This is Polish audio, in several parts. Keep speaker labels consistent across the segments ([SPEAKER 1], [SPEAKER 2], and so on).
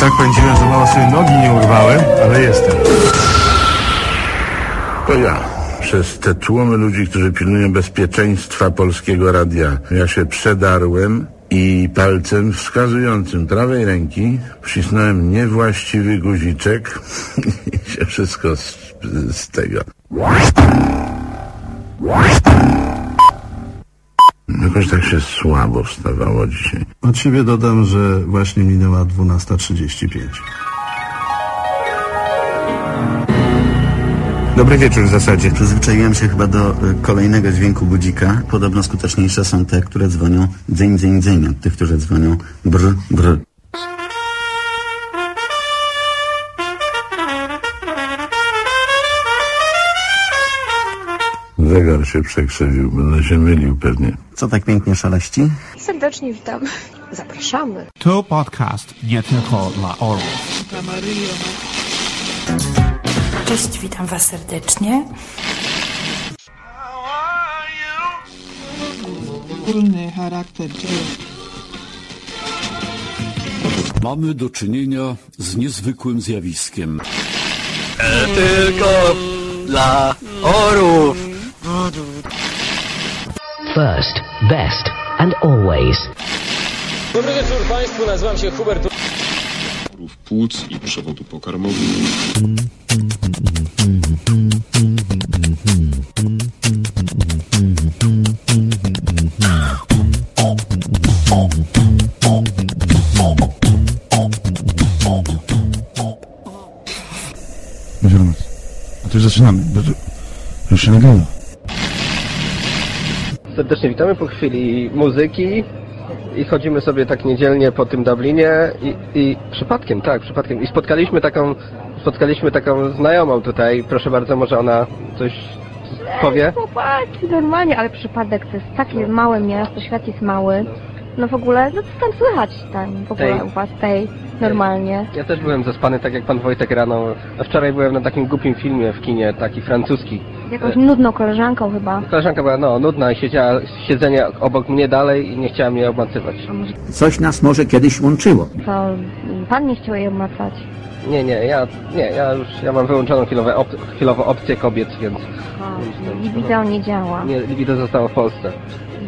[SPEAKER 1] Tak pędziłem, że mało sobie nogi nie urwałem, ale jestem.
[SPEAKER 2] To ja. Przez te tłumy ludzi, którzy pilnują bezpieczeństwa polskiego radia, ja się przedarłem i palcem wskazującym prawej ręki wcisnąłem niewłaściwy guziczek i się wszystko z, z tego. Jakoś tak się słabo wstawało dzisiaj.
[SPEAKER 3] Od siebie dodam, że właśnie minęła 12.35.
[SPEAKER 1] Dobry wieczór w zasadzie.
[SPEAKER 4] Przyzwyczaiłem się chyba do y, kolejnego dźwięku budzika. Podobno skuteczniejsze są te, które dzwonią dzyń, dzyń, dzyń, od tych, które dzwonią brr, brr.
[SPEAKER 2] Zegar się przekrzewił, będę się mylił pewnie.
[SPEAKER 4] Co tak pięknie szaleści?
[SPEAKER 5] Serdecznie witam. Zapraszamy.
[SPEAKER 6] To podcast nie tylko dla orłów.
[SPEAKER 7] Cześć, witam Was serdecznie.
[SPEAKER 8] Ogólny charakter
[SPEAKER 9] Mamy do czynienia z niezwykłym zjawiskiem.
[SPEAKER 10] Tylko dla orów.
[SPEAKER 11] First, best and always.
[SPEAKER 12] Dobry wieczór Państwu, nazywam się Hubert.
[SPEAKER 13] płuc i przewodu pokarmowego.
[SPEAKER 3] A to już zaczynamy. bo to- Już się nagrywa.
[SPEAKER 10] Serdecznie witamy po chwili muzyki i chodzimy sobie tak niedzielnie po tym Dublinie i, i przypadkiem, tak, przypadkiem. I spotkaliśmy taką, spotkaliśmy taką znajomą tutaj. Proszę bardzo, może ona coś powie?
[SPEAKER 5] Chłopaki, normalnie, ale przypadek to jest takie małe miasto, świat jest mały. No w ogóle, no co tam słychać tam w ogóle
[SPEAKER 10] Tej.
[SPEAKER 5] u was tej normalnie?
[SPEAKER 10] Ja też byłem zaspany, tak jak pan Wojtek rano. A wczoraj byłem na takim głupim filmie w kinie, taki francuski.
[SPEAKER 5] Jakąś nudną koleżanką chyba.
[SPEAKER 10] Koleżanka była no, nudna i siedziała siedzenie obok mnie dalej i nie chciała mnie obmacywać.
[SPEAKER 14] Coś nas może kiedyś łączyło.
[SPEAKER 5] Co, pan nie chciał jej obmacać?
[SPEAKER 10] Nie, nie, ja, nie, ja już, ja mam wyłączoną chwilowe op chwilowo opcję kobiet, więc...
[SPEAKER 5] A, libido nie działa.
[SPEAKER 10] Nie, libido zostało w Polsce.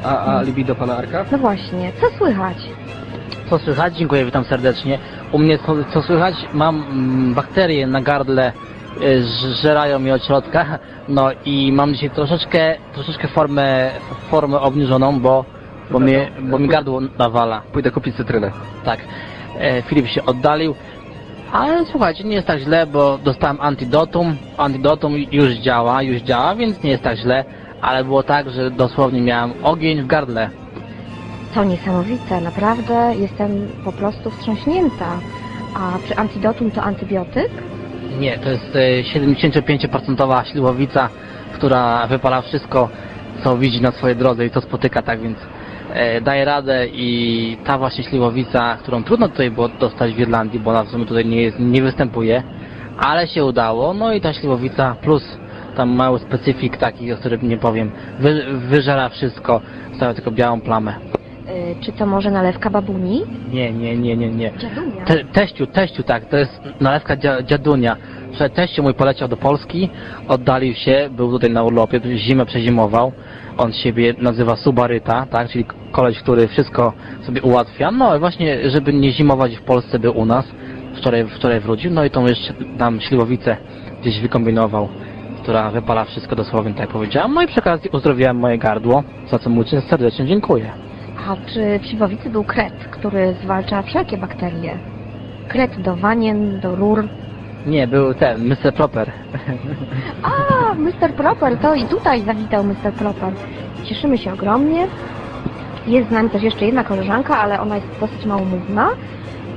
[SPEAKER 10] A, a libido pana Arka?
[SPEAKER 5] No właśnie, co słychać?
[SPEAKER 15] Co słychać? Dziękuję, witam serdecznie. U mnie co, co słychać? Mam mm, bakterie na gardle, y, żerają mnie od środka, no i mam dzisiaj troszeczkę, troszeczkę formę, formę obniżoną, bo, bo, mnie, bo mi gardło nawala.
[SPEAKER 10] Pójdę kupić cytrynę.
[SPEAKER 15] Tak. E, Filip się oddalił, ale słuchajcie, nie jest tak źle, bo dostałem antidotum, antidotum już działa, już działa, więc nie jest tak źle, ale było tak, że dosłownie miałem ogień w gardle.
[SPEAKER 5] To niesamowite, naprawdę jestem po prostu wstrząśnięta. A czy antidotum to antybiotyk?
[SPEAKER 15] Nie, to jest e, 75% śliwowica, która wypala wszystko, co widzi na swojej drodze i co spotyka, tak więc e, daje radę i ta właśnie śliwowica, którą trudno tutaj było dostać w Irlandii, bo ona w sumie tutaj nie, jest, nie występuje, ale się udało, no i ta śliwowica plus tam mały specyfik taki, o którym nie powiem, wy, wyżera wszystko, stawia tylko białą plamę.
[SPEAKER 5] Y, czy to może nalewka babuni?
[SPEAKER 15] Nie, nie, nie, nie, nie.
[SPEAKER 5] Dziadunia.
[SPEAKER 15] Te, teściu, teściu, tak, to jest nalewka dzia, dziadunia. Teściu mój poleciał do Polski, oddalił się, był tutaj na urlopie, zimę przezimował. On siebie nazywa Subaryta, tak, czyli koleś, który wszystko sobie ułatwia. No i właśnie, żeby nie zimować w Polsce, był u nas. Wczoraj, wczoraj wrócił, no i tą jeszcze tam śliwowicę gdzieś wykombinował, która wypala wszystko dosłownie, tak jak powiedziałem. No i przy okazji uzdrowiłem moje gardło, za co mu serdecznie dziękuję.
[SPEAKER 5] A czy w śliwowicy był kret, który zwalcza wszelkie bakterie? Kret do wanien, do rur.
[SPEAKER 15] Nie, był ten, Mr. Proper.
[SPEAKER 5] A, Mr. Proper, to i tutaj zawitał Mr. Proper. Cieszymy się ogromnie. Jest z nami też jeszcze jedna koleżanka, ale ona jest dosyć małomówna.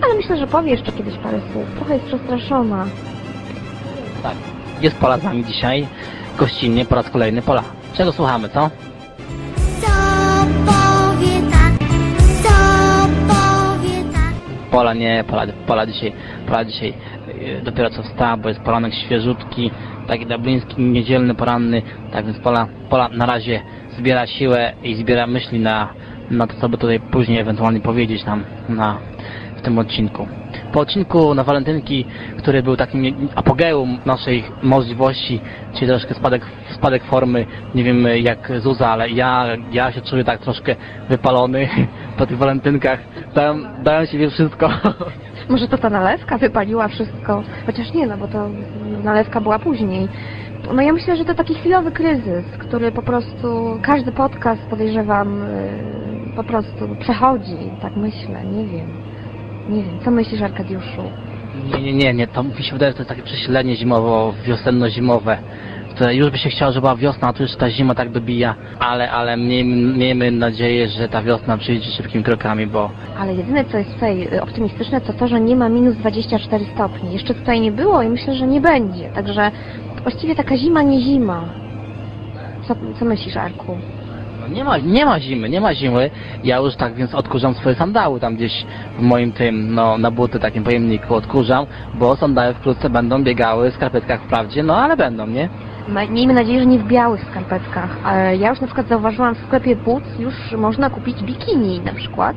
[SPEAKER 5] Ale myślę, że powie jeszcze kiedyś parę słów. Trochę jest przestraszona.
[SPEAKER 15] Tak. Jest Pola z nami dzisiaj. Gościnnie po raz kolejny. Pola, czego słuchamy, co? Pola nie, Pola, Pola dzisiaj, Pola dzisiaj yy, dopiero co wstała, bo jest poranek świeżutki, taki dubliński, niedzielny, poranny, tak więc Pola, Pola na razie zbiera siłę i zbiera myśli na, na to, co by tutaj później ewentualnie powiedzieć nam na, tym odcinku. Po odcinku na walentynki, który był takim apogeum naszej możliwości, czyli troszkę spadek, spadek formy, nie wiem jak Zuza, ale ja, ja się czuję tak troszkę wypalony po tych walentynkach. Dałem, dałem siebie wszystko.
[SPEAKER 5] Może to ta nalewka wypaliła wszystko, chociaż nie, no bo to nalewka była później. No ja myślę, że to taki chwilowy kryzys, który po prostu każdy podcast podejrzewam yy, po prostu przechodzi, tak myślę, nie wiem. Nie wiem, co myślisz Arkadiuszu?
[SPEAKER 15] Nie, nie, nie, nie, to mi się wydaje, że to jest takie przesilenie zimowo, wiosenno-zimowe. Które już by się chciało, żeby była wiosna, a tu już ta zima tak dobija, ale, ale miejmy, miejmy nadzieję, że ta wiosna przyjdzie szybkimi krokami, bo
[SPEAKER 5] Ale jedyne co jest tutaj y, optymistyczne to to, że nie ma minus 24 stopni. Jeszcze tutaj nie było i myślę, że nie będzie. Także właściwie taka zima nie zima. Co, co myślisz Arku?
[SPEAKER 15] No nie ma, nie ma zimy, nie ma zimy. Ja już tak więc odkurzam swoje sandały tam gdzieś w moim tym, no na buty takim pojemniku odkurzam, bo sandały wkrótce będą biegały w skarpetkach wprawdzie, no ale będą, nie?
[SPEAKER 5] Miejmy nadzieję, że nie w białych skarpetkach. Ale Ja już na przykład zauważyłam w sklepie Boots już można kupić bikini na przykład.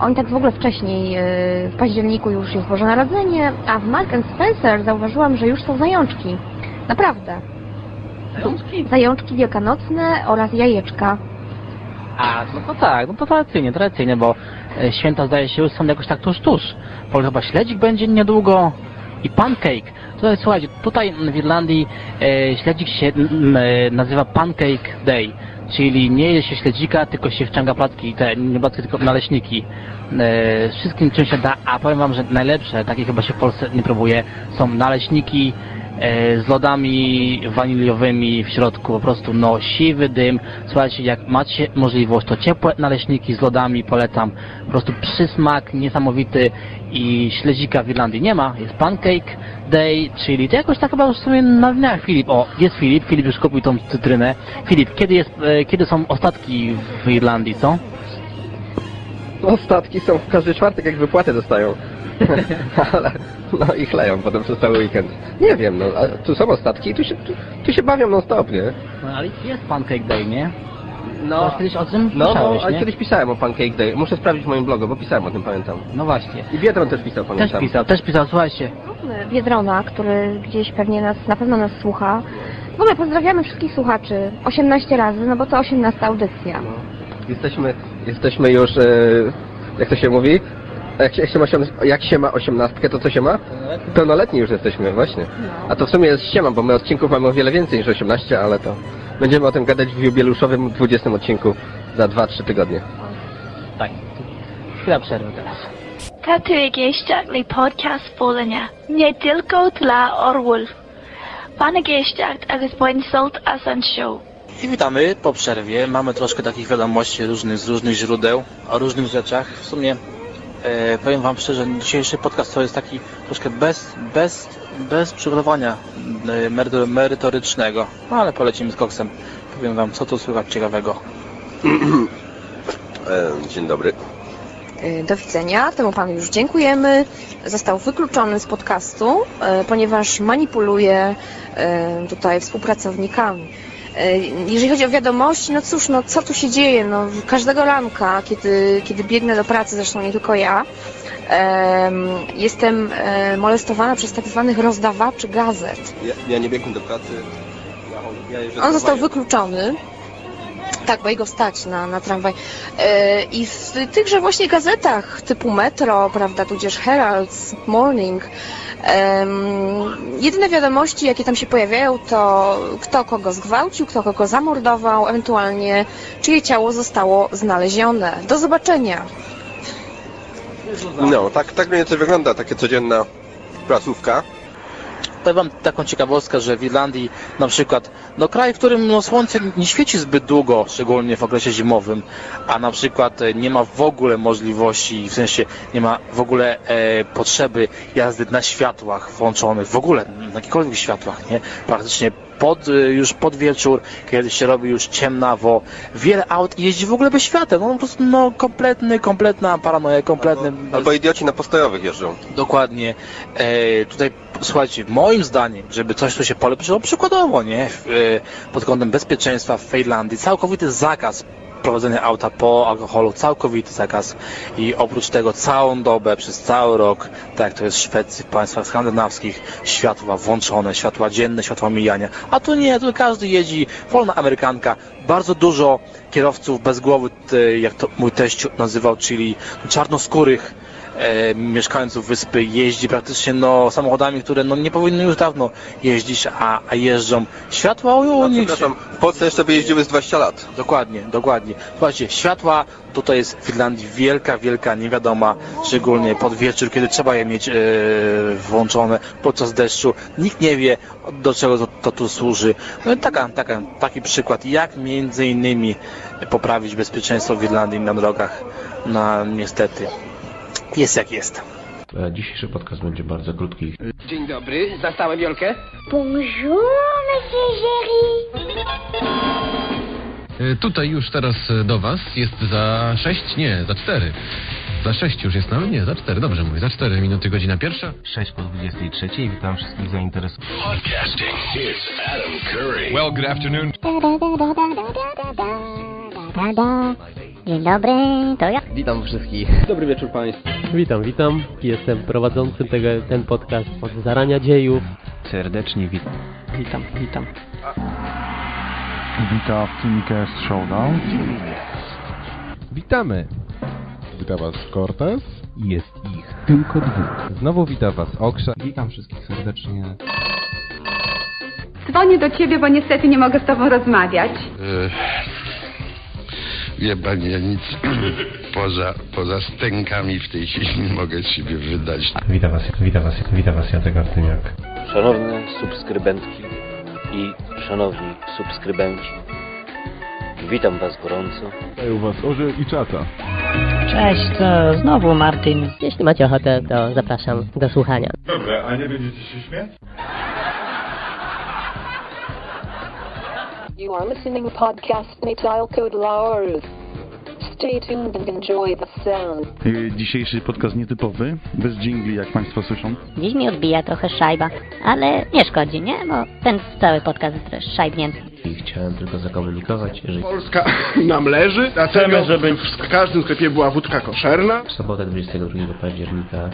[SPEAKER 5] Oni tak w ogóle wcześniej, y, w październiku już jest Boże Narodzenie, a w Mark Spencer zauważyłam, że już są zajączki. Naprawdę.
[SPEAKER 15] Zajączki?
[SPEAKER 5] Zajączki wielkanocne oraz jajeczka.
[SPEAKER 15] A, no to tak, no to tradycyjnie, tradycyjnie, bo e, święta zdaje się już są jakoś tak tuż, tuż. Bo chyba śledzik będzie niedługo i pancake. Tutaj, słuchajcie, tutaj w Irlandii e, śledzik się e, nazywa Pancake Day, czyli nie je się śledzika, tylko się wciąga placki, te, nie placki, tylko naleśniki. E, wszystkim czym się da, a powiem wam, że najlepsze, takie chyba się w Polsce nie próbuje, są naleśniki, z lodami waniliowymi w środku, po prostu no siwy dym. Słuchajcie, jak macie możliwość, to ciepłe naleśniki z lodami polecam. Po prostu przysmak niesamowity i śledzika w Irlandii nie ma. Jest Pancake Day, czyli to jakoś tak chyba już w sumie na dniach Filip. O, jest Filip, Filip już kupił tą cytrynę. Filip, kiedy, jest, e, kiedy są ostatki w Irlandii, co?
[SPEAKER 10] Ostatki są w każdy czwartek, jak wypłatę dostają. Ale no i chleją potem przez cały weekend. Nie wiem, no, a tu są ostatki i tu się, tu, tu się bawią non stop, nie?
[SPEAKER 15] No ale jest Pancake Day, nie?
[SPEAKER 10] No,
[SPEAKER 15] To kiedyś o tym
[SPEAKER 10] no,
[SPEAKER 15] pisałeś,
[SPEAKER 10] no, ale
[SPEAKER 15] nie?
[SPEAKER 10] kiedyś pisałem o Pancake Day. Muszę sprawdzić w moim blogu, bo pisałem o tym, pamiętam.
[SPEAKER 15] No właśnie.
[SPEAKER 10] I Biedron też pisał,
[SPEAKER 15] Też
[SPEAKER 10] pamiętam.
[SPEAKER 15] pisał, też pisał, słuchajcie.
[SPEAKER 5] Biedrona, który gdzieś pewnie nas, na pewno nas słucha. W ogóle pozdrawiamy wszystkich słuchaczy 18 razy, no bo to 18 audycja.
[SPEAKER 10] Jesteśmy, jesteśmy już, e, jak to się mówi? Jak się, jak, się ma, jak się ma osiemnastkę, to co się ma? Pełnoletni już jesteśmy, właśnie. A to w sumie jest ściema, bo my odcinków mamy o wiele więcej niż 18, ale to będziemy o tym gadać w jubileuszowym 20 odcinku za 2-3 tygodnie.
[SPEAKER 15] Tak. Chwila przerwy teraz.
[SPEAKER 16] Tato Geisztaktli podcast Polania. Nie tylko dla orłów. Pana Geistakt agus Boin Salt Asan Show.
[SPEAKER 15] I witamy po przerwie. Mamy troszkę takich wiadomości różnych z różnych źródeł o różnych rzeczach. W sumie e, powiem Wam szczerze, dzisiejszy podcast to jest taki troszkę bez, bez, bez przygotowania e, meryto- merytorycznego. No ale polecimy z koksem. Powiem Wam, co tu słychać ciekawego.
[SPEAKER 10] Dzień dobry.
[SPEAKER 5] Y, Do widzenia. Temu panu już dziękujemy. Został wykluczony z podcastu, y, ponieważ manipuluje tutaj współpracownikami. Y, Jeżeli chodzi o wiadomości, no cóż, no co tu się dzieje? No, każdego ranka, kiedy, kiedy biegnę do pracy, zresztą nie tylko ja, em, jestem e, molestowana przez tak zwanych rozdawaczy gazet.
[SPEAKER 10] Ja, ja nie biegnę do pracy. Ja, ja
[SPEAKER 5] On został wykluczony. Tak, bo jego stać na, na tramwaj. E, I w tychże właśnie gazetach typu Metro, prawda, tudzież Herald, Morning, jedyne wiadomości, jakie tam się pojawiają, to kto kogo zgwałcił, kto kogo zamordował, ewentualnie czyje ciało zostało znalezione. Do zobaczenia.
[SPEAKER 17] No, tak, tak mniej wygląda takie codzienna prasówka.
[SPEAKER 15] Powiem Wam taką ciekawostkę, że w Irlandii na przykład, no kraj, w którym no, słońce nie świeci zbyt długo, szczególnie w okresie zimowym, a na przykład e, nie ma w ogóle możliwości, w sensie nie ma w ogóle e, potrzeby jazdy na światłach włączonych, w ogóle na jakichkolwiek światłach, nie? Praktycznie pod, e, już pod wieczór, kiedy się robi już ciemnawo, wiele aut jeździ w ogóle bez świateł, no po prostu no kompletny, kompletna paranoja, kompletny...
[SPEAKER 17] Albo idioci na postojowych jeżdżą.
[SPEAKER 15] Dokładnie. E, tutaj słuchajcie, moim zdaniem, żeby coś tu się polepszyło, przykładowo, nie, e, pod kątem bezpieczeństwa w Finlandii, całkowity zakaz prowadzenia auta po alkoholu, całkowity zakaz. I oprócz tego całą dobę, przez cały rok, tak jak to jest w Szwecji, w państwach skandynawskich, światła włączone, światła dzienne, światła mijania, a tu nie, tu każdy jeździ, wolna amerykanka, bardzo dużo kierowców bez głowy, jak to mój teść nazywał, czyli czarnoskórych, mieszkańców wyspy jeździ praktycznie no, samochodami, które no, nie powinny już dawno jeździć, a, a jeżdżą. Światła o,
[SPEAKER 17] No,
[SPEAKER 15] nich...
[SPEAKER 17] przepraszam, w Polsce jeszcze by jeździły z 20 lat.
[SPEAKER 15] Dokładnie, dokładnie. Słuchajcie, światła tutaj jest w Finlandii wielka, wielka niewiadoma, szczególnie pod wieczór, kiedy trzeba je mieć e, włączone podczas deszczu. Nikt nie wie, do czego to, to tu służy. No taka, taka, taki przykład, jak między innymi poprawić bezpieczeństwo w Irlandii na drogach. No niestety, jest jak jest.
[SPEAKER 18] Dzisiejszy podcast będzie bardzo krótki.
[SPEAKER 19] Dzień dobry, zastałem Jolkę?
[SPEAKER 20] Bonjour, monsieur Jerry.
[SPEAKER 21] Y, Tutaj już teraz y, do Was jest za 6, nie, za 4. Za 6 już jest nawet, nie, za 4, dobrze mówię, za 4 minuty, godzina pierwsza.
[SPEAKER 18] 6 po 23. Witam wszystkich zainteresowanych.
[SPEAKER 22] Podcasting, it's Adam Curry.
[SPEAKER 21] Well, good afternoon.
[SPEAKER 20] Dzień dobry, to ja.
[SPEAKER 10] Witam wszystkich. Dobry wieczór Państwu.
[SPEAKER 23] Witam, witam. Jestem prowadzącym tego, ten podcast od zarania dziejów.
[SPEAKER 18] Serdecznie witam.
[SPEAKER 23] Witam, witam.
[SPEAKER 3] Witam w Teamcast Showdown.
[SPEAKER 24] Witamy! Witam Was Cortez. Jest ich tylko dwóch. Znowu witam Was Oksza.
[SPEAKER 18] Witam wszystkich serdecznie.
[SPEAKER 25] Dzwonię do ciebie, bo niestety nie mogę z tobą rozmawiać.
[SPEAKER 2] Wie pani, ja nic poza, poza stękami w tej chwili nie mogę z siebie wydać.
[SPEAKER 18] Witam Was, witam Was, witam Was Jacek Artymiak.
[SPEAKER 26] Szanowne subskrybentki i szanowni subskrybenci, witam Was gorąco.
[SPEAKER 3] U Was Orze i Czata.
[SPEAKER 27] Cześć, to znowu Martin.
[SPEAKER 23] Jeśli macie ochotę, to zapraszam do słuchania.
[SPEAKER 3] Dobra, a nie będziecie się śmiać?
[SPEAKER 28] You are listening to podcast Natal Code Laurs. Stay tuned and enjoy the sound.
[SPEAKER 3] Dzisiejszy podcast nietypowy, bez dżingli, jak Państwo słyszą.
[SPEAKER 20] Dziś mi odbija trochę szajba, ale nie szkodzi, nie? Bo ten cały podcast jest też szajbnięty.
[SPEAKER 18] I chciałem tylko zakomunikować, że
[SPEAKER 29] Polska nam leży, dlatego żeby w każdym sklepie była wódka koszerna.
[SPEAKER 18] w sobotę 22 października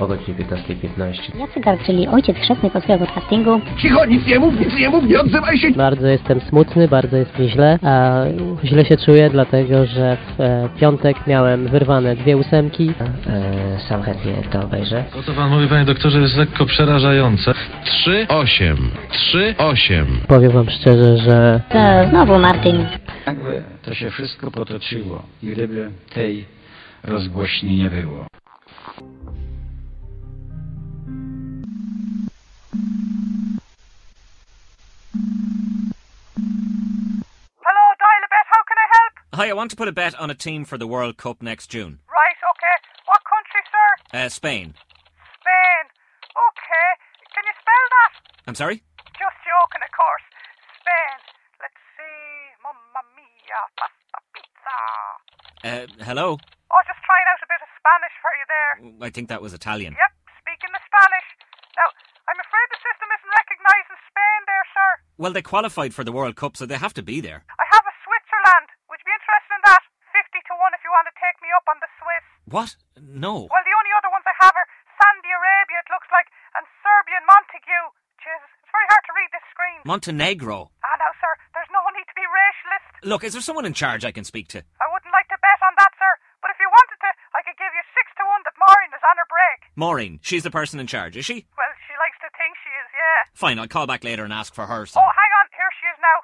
[SPEAKER 18] o godzinie 15.15
[SPEAKER 20] Jacygar, czyli ojciec chrzestny polskiego podcastingu.
[SPEAKER 29] Cicho, nic nie mów, nic nie mów, nie odzywaj się!
[SPEAKER 23] Bardzo jestem smutny, bardzo jest mi źle, a źle się czuję, dlatego że w e, piątek miałem wyrwane dwie ósemki.
[SPEAKER 18] e, sam chętnie to obejrzę.
[SPEAKER 21] To, co Pan mówi, Panie doktorze, jest lekko przerażające. 3, 8, 3, 8.
[SPEAKER 23] Powiem Wam szczerze, że
[SPEAKER 20] To znowu Martin.
[SPEAKER 14] Jakby to się wszystko potoczyło, gdyby tej rozgłośni nie było.
[SPEAKER 30] Hi, I want to put a bet on a team for the World Cup next June.
[SPEAKER 31] Right, okay. What country, sir?
[SPEAKER 30] Uh, Spain.
[SPEAKER 31] Spain. Okay. Can you spell that?
[SPEAKER 30] I'm sorry?
[SPEAKER 31] Just joking, of course. Spain. Let's see. Mamma mia. Pasta pizza.
[SPEAKER 30] Uh, hello?
[SPEAKER 31] Oh, just trying out a bit of Spanish for you there.
[SPEAKER 30] I think that was Italian.
[SPEAKER 31] Yep, speaking the Spanish. Now, I'm afraid the system isn't recognising Spain there, sir.
[SPEAKER 30] Well, they qualified for the World Cup, so they have to be there.
[SPEAKER 31] I have a Switzerland. Would you be interested in that? 50 to 1 if you want to take me up on the Swiss.
[SPEAKER 30] What? No.
[SPEAKER 31] Well, the only other ones I have are Saudi Arabia, it looks like, and Serbian Montague. Jesus, it's very hard to read this screen.
[SPEAKER 30] Montenegro.
[SPEAKER 31] Ah, now, sir, there's no need to be racialist.
[SPEAKER 30] Look, is there someone in charge I can speak to?
[SPEAKER 31] I wouldn't like to bet on that, sir, but if you wanted to, I could give you 6 to 1 that Maureen is on her break.
[SPEAKER 30] Maureen, she's the person in charge, is she?
[SPEAKER 31] Well, she likes to think she is, yeah.
[SPEAKER 30] Fine, I'll call back later and ask for her.
[SPEAKER 31] Oh, hang on, here she is now.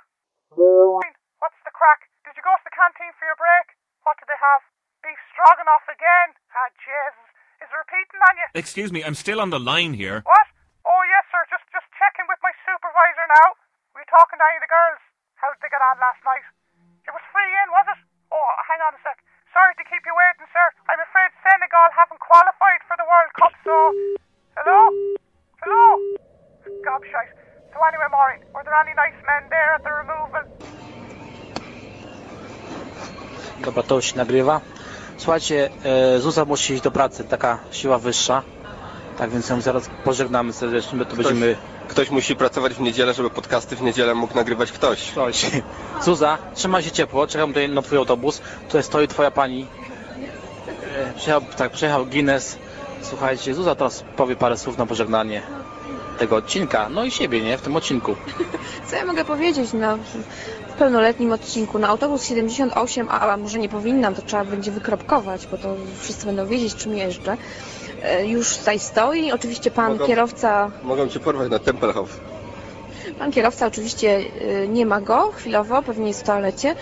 [SPEAKER 31] Maureen, What's the crack? Did you go to the canteen for your break? What did they have? Beef stroganoff again? Ah, Jesus. Is repeating on you?
[SPEAKER 30] Excuse me, I'm still on the line here.
[SPEAKER 31] What? Oh, yes, sir. Just just checking with my supervisor now. Were you talking to any of the girls? How did they get on last night? It was free in, was it? Oh, hang on a sec. Sorry to keep you waiting, sir. I'm afraid Senegal haven't qualified for the World Cup, so... Hello? Hello? Gobshite. So anyway, Maureen, were there any nice men there at the removal?
[SPEAKER 15] Dobra, to już nagrywa. Słuchajcie, e, Zuza musi iść do pracy, taka siła wyższa. Tak więc ją zaraz pożegnamy serdecznie, bo to
[SPEAKER 17] Ktoś,
[SPEAKER 15] będziemy...
[SPEAKER 17] ktoś musi pracować w niedzielę, żeby podcasty w niedzielę mógł nagrywać ktoś.
[SPEAKER 15] Ktoś. Zuza, trzymaj się ciepło, czekam tutaj na twój autobus. Tutaj stoi twoja pani. E, Przyjechał, tak, przyjechał Guinness. Słuchajcie, Zuza teraz powie parę słów na pożegnanie tego odcinka. No i siebie, nie? W tym odcinku.
[SPEAKER 5] Co ja mogę powiedzieć na w pełnoletnim odcinku? Na autobus 78, a, a może nie powinnam, to trzeba będzie wykropkować, bo to wszyscy będą wiedzieć, czym jeżdżę. E, Już tutaj stoi. Oczywiście pan
[SPEAKER 17] Mogą-
[SPEAKER 5] kierowca,
[SPEAKER 17] Mogą cię porwać na Tempelhof.
[SPEAKER 5] pan kierowca oczywiście e, nie ma go chwilowo, pewnie jest w toalecie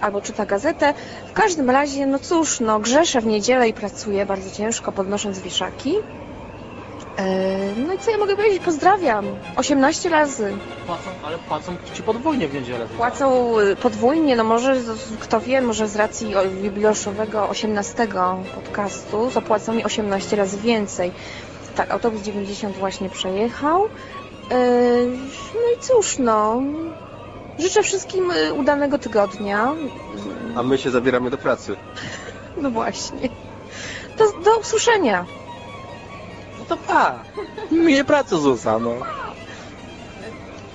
[SPEAKER 5] albo czyta gazetę. W każdym razie, no cóż, no grzeszę w niedzielę i pracuję bardzo ciężko, podnosząc wieszaki. E, No i co ja mogę powiedzieć? Pozdrawiam. 18 razy.
[SPEAKER 15] Płacą, ale płacą ci podwójnie w niedzielę.
[SPEAKER 5] Płacą y, podwójnie, no może kto wie, może z racji jubileuszowego 18 podcastu zapłacą mi 18 razy więcej. Tak, autobus 90 właśnie przejechał. Yy, No i cóż, no. Życzę wszystkim y, udanego tygodnia.
[SPEAKER 17] A my się zabieramy do pracy.
[SPEAKER 5] No właśnie. Do, do usłyszenia.
[SPEAKER 15] To pa. Miłej pracy, Zuza, no.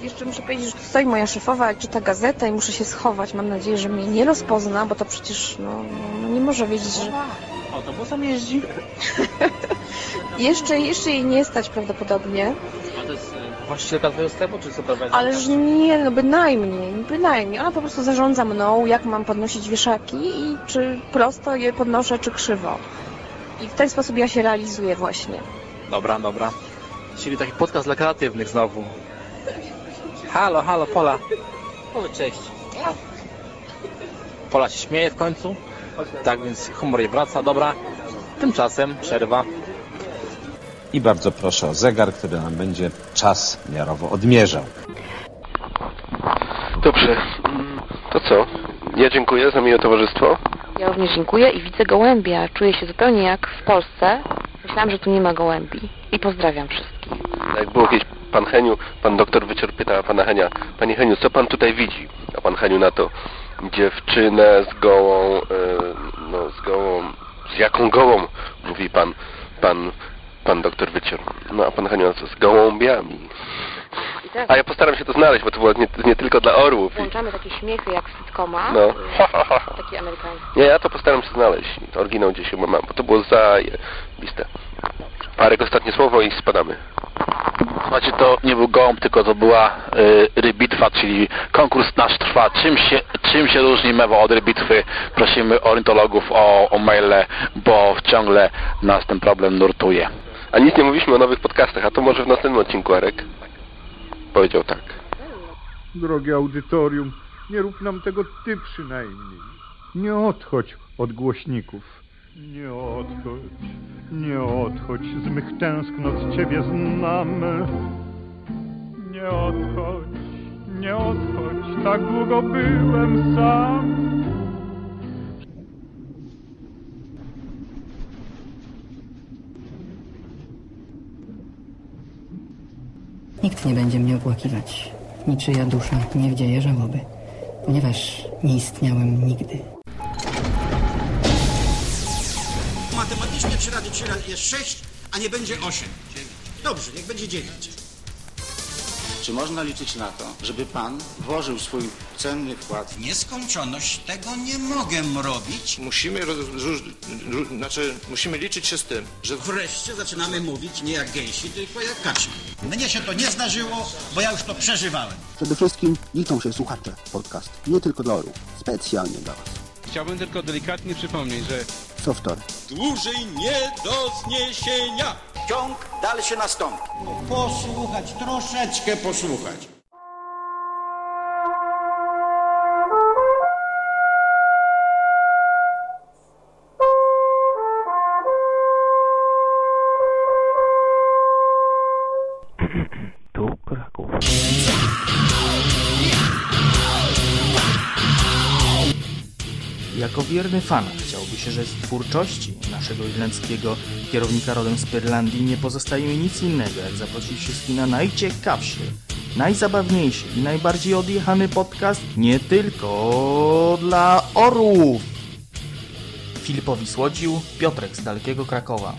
[SPEAKER 5] Jeszcze muszę powiedzieć, że tu stoi moja szefowa, czyta gazetę i muszę się schować. Mam nadzieję, że mnie nie rozpozna, bo to przecież no, no, no nie może wiedzieć, że...
[SPEAKER 15] Autobusem jeździ?
[SPEAKER 5] Jeszcze, jeszcze jej nie stać prawdopodobnie.
[SPEAKER 15] A to jest e, właścicielka twojego sklepu, czy superwizor?
[SPEAKER 5] Ależ nie, no bynajmniej, bynajmniej. Ona po prostu zarządza mną, jak mam podnosić wieszaki i czy prosto je podnoszę, czy krzywo. I w ten sposób ja się realizuję właśnie.
[SPEAKER 15] Dobra, dobra. Czyli taki podcast dla kreatywnych znowu. Halo, halo, Pola. Powiedz cześć. Pola się śmieje w końcu. Tak więc humor jej wraca, dobra. Tymczasem przerwa.
[SPEAKER 26] I bardzo proszę o zegar, który nam będzie czas miarowo odmierzał.
[SPEAKER 17] Dobrze. To co? Ja dziękuję za miłe towarzystwo.
[SPEAKER 32] Ja również dziękuję i widzę gołębia. Czuję się zupełnie jak w Polsce. Myślałam, że tu nie ma gołębi. I pozdrawiam wszystkich.
[SPEAKER 17] Jak było kiedyś pan Heniu, pan doktor Wycior pyta pana Henia, panie Heniu, co pan tutaj widzi? A pan Heniu na to, dziewczynę z gołą, e, no z gołą, z jaką gołą? Mówi pan, pan, pan doktor Wycior. No a pan Heniu na to, z gołąbiami.
[SPEAKER 32] Teraz
[SPEAKER 17] A ja postaram się to znaleźć, bo to było nie, nie tylko dla orłów.
[SPEAKER 32] Włączamy takie śmiechy jak z sitcoma.
[SPEAKER 17] No.
[SPEAKER 32] Taki amerykański.
[SPEAKER 17] nie, ja to postaram się znaleźć. Oryginał gdzieś chyba mam, bo to było zajebiste. Parek ostatnie słowo i spadamy.
[SPEAKER 33] Słuchajcie, to nie był gołąb, tylko to była y, rybitwa, czyli konkurs nasz trwa. Czym się, czym się różni mewa od rybitwy? Prosimy ornitologów o, o maile, bo ciągle nas ten problem nurtuje.
[SPEAKER 17] A nic nie mówiliśmy o nowych podcastach, a to może w następnym odcinku, Arek? Powiedział tak.
[SPEAKER 34] Drogie audytorium, nie rób nam tego ty przynajmniej. Nie odchodź od głośników. Nie odchodź, nie odchodź, z mych tęsknot ciebie znamy. Nie odchodź, nie odchodź, tak długo byłem sam.
[SPEAKER 35] Nikt nie będzie mnie opłakiwać. Niczyja dusza nie wdzieje żałoby, ponieważ nie istniałem nigdy.
[SPEAKER 36] Matematycznie 3 razy 3 razy jest 6, a nie będzie 8. Dobrze, niech będzie 9.
[SPEAKER 37] Czy można liczyć na to, żeby pan włożył swój cenny wkład?
[SPEAKER 36] Nieskończoność tego nie mogę robić.
[SPEAKER 37] Musimy, roz, róż, znaczy, musimy liczyć się z tym, że
[SPEAKER 36] Wreszcie zaczynamy mówić nie jak gęsi, tylko jak kaczki. Mnie się to nie zdarzyło, bo ja już to przeżywałem.
[SPEAKER 4] Przede wszystkim liczą się słuchacze podcast, nie tylko dla orłów, specjalnie dla Was.
[SPEAKER 38] Chciałbym tylko delikatnie przypomnieć, że
[SPEAKER 4] Softor.
[SPEAKER 36] Dłużej nie do zniesienia. Ciąg dalszy nastąpi. Posłuchać, troszeczkę posłuchać.
[SPEAKER 23] Tu Kraków.
[SPEAKER 39] Jako wierny fan chciałby się, że z twórczości naszego irlandzkiego kierownika rodem z Pyrlandii nie pozostaje mi nic innego, jak zaprosić wszystkich na najciekawszy, najzabawniejszy i najbardziej odjechany podcast nie tylko dla orłów. Filipowi Słodził, Piotrek z dalekiego Krakowa.